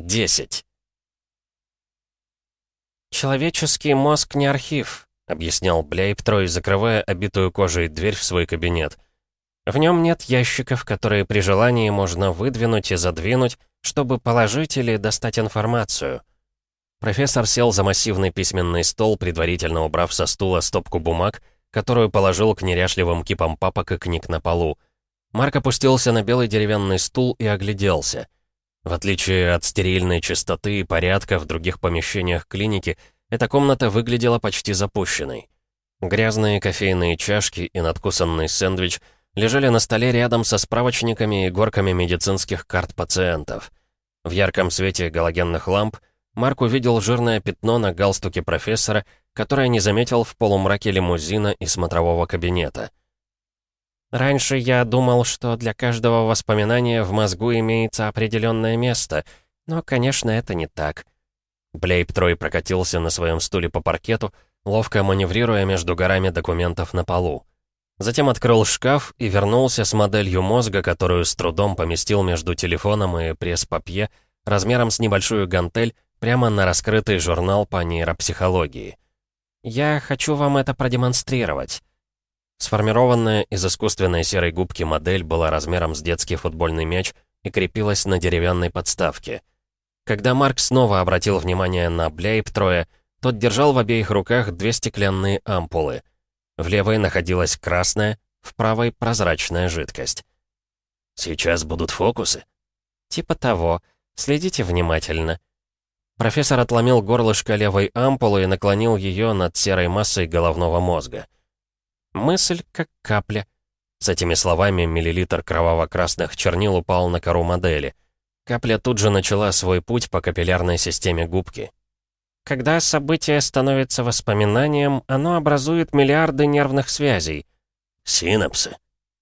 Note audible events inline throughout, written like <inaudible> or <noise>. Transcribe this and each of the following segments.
10. «Человеческий мозг не архив», — объяснял Блейб-Трой, закрывая обитую кожей дверь в свой кабинет. «В нем нет ящиков, которые при желании можно выдвинуть и задвинуть, чтобы положить или достать информацию». Профессор сел за массивный письменный стол, предварительно убрав со стула стопку бумаг, которую положил к неряшливым кипам папок и книг на полу. Марк опустился на белый деревянный стул и огляделся. В отличие от стерильной чистоты и порядка в других помещениях клиники, эта комната выглядела почти запущенной. Грязные кофейные чашки и надкусанный сэндвич лежали на столе рядом со справочниками и горками медицинских карт пациентов. В ярком свете галогенных ламп Марк увидел жирное пятно на галстуке профессора, которое не заметил в полумраке лимузина и смотрового кабинета. «Раньше я думал, что для каждого воспоминания в мозгу имеется определенное место, но, конечно, это не так». Блейб Трой прокатился на своем стуле по паркету, ловко маневрируя между горами документов на полу. Затем открыл шкаф и вернулся с моделью мозга, которую с трудом поместил между телефоном и пресс-папье, размером с небольшую гантель, прямо на раскрытый журнал по нейропсихологии. «Я хочу вам это продемонстрировать». Сформированная из искусственной серой губки модель была размером с детский футбольный мяч и крепилась на деревянной подставке. Когда Марк снова обратил внимание на Блейб-Троя, тот держал в обеих руках две стеклянные ампулы. В левой находилась красная, в правой — прозрачная жидкость. «Сейчас будут фокусы?» «Типа того. Следите внимательно». Профессор отломил горлышко левой ампулы и наклонил ее над серой массой головного мозга. Мысль как капля. С этими словами миллилитр кроваво-красных чернил упал на кору модели. Капля тут же начала свой путь по капиллярной системе губки. Когда событие становится воспоминанием, оно образует миллиарды нервных связей. Синапсы.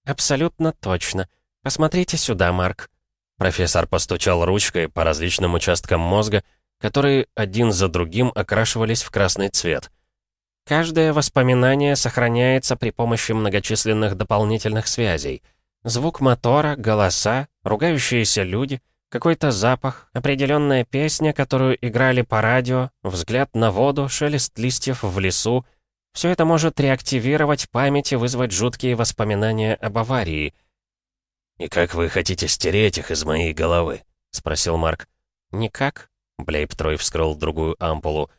Абсолютно точно. Посмотрите сюда, Марк. Профессор постучал ручкой по различным участкам мозга, которые один за другим окрашивались в красный цвет. Каждое воспоминание сохраняется при помощи многочисленных дополнительных связей. Звук мотора, голоса, ругающиеся люди, какой-то запах, определенная песня, которую играли по радио, взгляд на воду, шелест листьев в лесу. Все это может реактивировать память и вызвать жуткие воспоминания об аварии. «И как вы хотите стереть их из моей головы?» — спросил Марк. «Никак», — Блейб Трой вскрыл другую ампулу.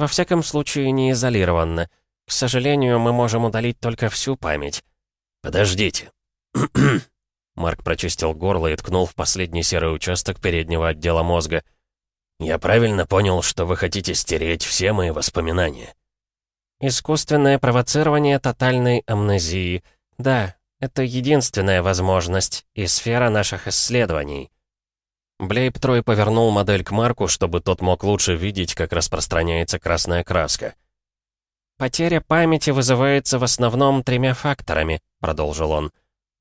Во всяком случае, не изолированно. К сожалению, мы можем удалить только всю память. Подождите. <clears throat> Марк прочистил горло и ткнул в последний серый участок переднего отдела мозга. «Я правильно понял, что вы хотите стереть все мои воспоминания?» «Искусственное провоцирование тотальной амнезии. Да, это единственная возможность и сфера наших исследований». Блейб Трой повернул модель к Марку, чтобы тот мог лучше видеть, как распространяется красная краска. «Потеря памяти вызывается в основном тремя факторами», — продолжил он.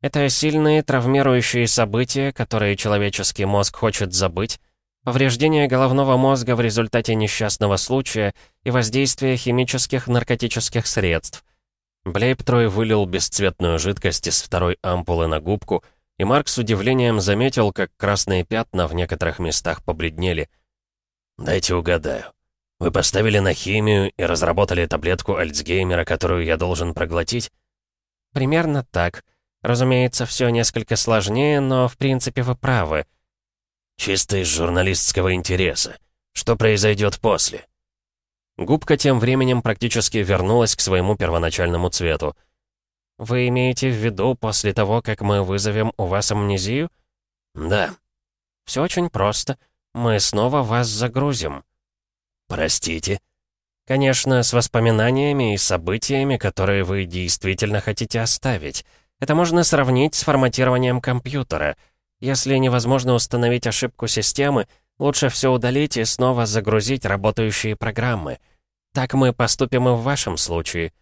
«Это сильные травмирующие события, которые человеческий мозг хочет забыть, повреждение головного мозга в результате несчастного случая и воздействие химических наркотических средств». Блейб Трой вылил бесцветную жидкость из второй ампулы на губку — и Марк с удивлением заметил, как красные пятна в некоторых местах побледнели. «Дайте угадаю. Вы поставили на химию и разработали таблетку Альцгеймера, которую я должен проглотить?» «Примерно так. Разумеется, все несколько сложнее, но в принципе вы правы». «Чисто из журналистского интереса. Что произойдет после?» Губка тем временем практически вернулась к своему первоначальному цвету — «Вы имеете в виду после того, как мы вызовем у вас амнезию?» «Да». «Все очень просто. Мы снова вас загрузим». «Простите?» «Конечно, с воспоминаниями и событиями, которые вы действительно хотите оставить. Это можно сравнить с форматированием компьютера. Если невозможно установить ошибку системы, лучше все удалить и снова загрузить работающие программы. Так мы поступим и в вашем случае».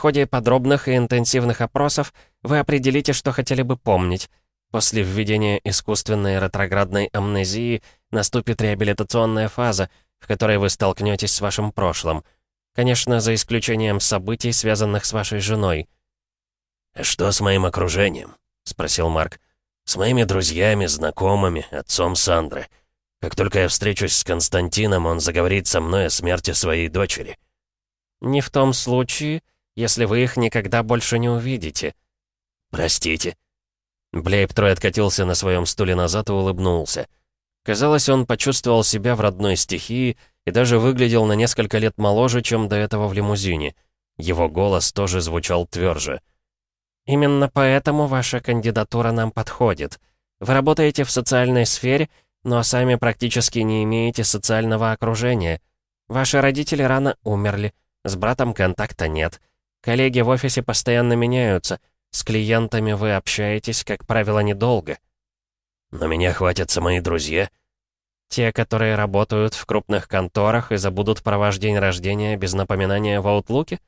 В ходе подробных и интенсивных опросов вы определите, что хотели бы помнить. После введения искусственной ретроградной амнезии наступит реабилитационная фаза, в которой вы столкнетесь с вашим прошлым. Конечно, за исключением событий, связанных с вашей женой. «Что с моим окружением?» — спросил Марк. «С моими друзьями, знакомыми, отцом Сандры. Как только я встречусь с Константином, он заговорит со мной о смерти своей дочери». «Не в том случае, если вы их никогда больше не увидите». «Простите». Блейб Трой откатился на своем стуле назад и улыбнулся. Казалось, он почувствовал себя в родной стихии и даже выглядел на несколько лет моложе, чем до этого в лимузине. Его голос тоже звучал тверже. «Именно поэтому ваша кандидатура нам подходит. Вы работаете в социальной сфере, но сами практически не имеете социального окружения. Ваши родители рано умерли, с братом контакта нет. Коллеги в офисе постоянно меняются. С клиентами вы общаетесь, как правило, недолго. Но меня хватятся мои друзья. Те, которые работают в крупных конторах и забудут про ваш день рождения без напоминания в Аутлуке?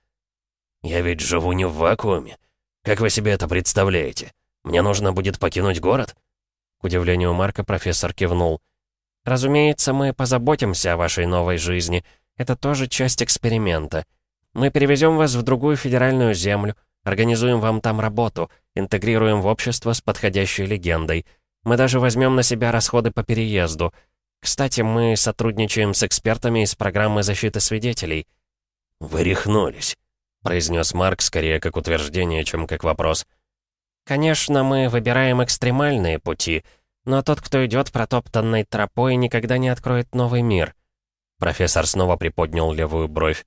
Я ведь живу не в вакууме. Как вы себе это представляете? Мне нужно будет покинуть город? К удивлению Марка профессор кивнул. «Разумеется, мы позаботимся о вашей новой жизни. Это тоже часть эксперимента. Мы перевезем вас в другую федеральную землю, организуем вам там работу, интегрируем в общество с подходящей легендой. Мы даже возьмем на себя расходы по переезду. Кстати, мы сотрудничаем с экспертами из программы защиты свидетелей». «Вы рехнулись», — произнес Марк скорее как утверждение, чем как вопрос. «Конечно, мы выбираем экстремальные пути, но тот, кто идет протоптанной тропой, никогда не откроет новый мир». Профессор снова приподнял левую бровь.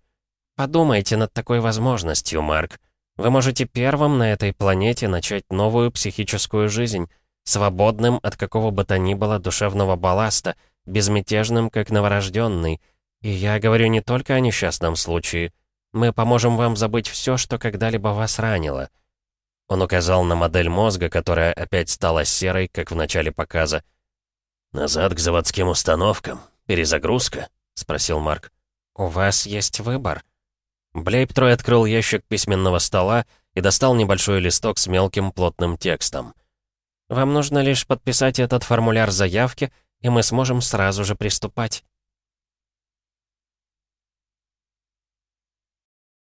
«Подумайте над такой возможностью, Марк. Вы можете первым на этой планете начать новую психическую жизнь, свободным от какого бы то ни было душевного балласта, безмятежным, как новорожденный. И я говорю не только о несчастном случае. Мы поможем вам забыть все, что когда-либо вас ранило». Он указал на модель мозга, которая опять стала серой, как в начале показа. «Назад к заводским установкам. Перезагрузка?» — спросил Марк. «У вас есть выбор». Блейбтрой открыл ящик письменного стола и достал небольшой листок с мелким плотным текстом. «Вам нужно лишь подписать этот формуляр заявки, и мы сможем сразу же приступать».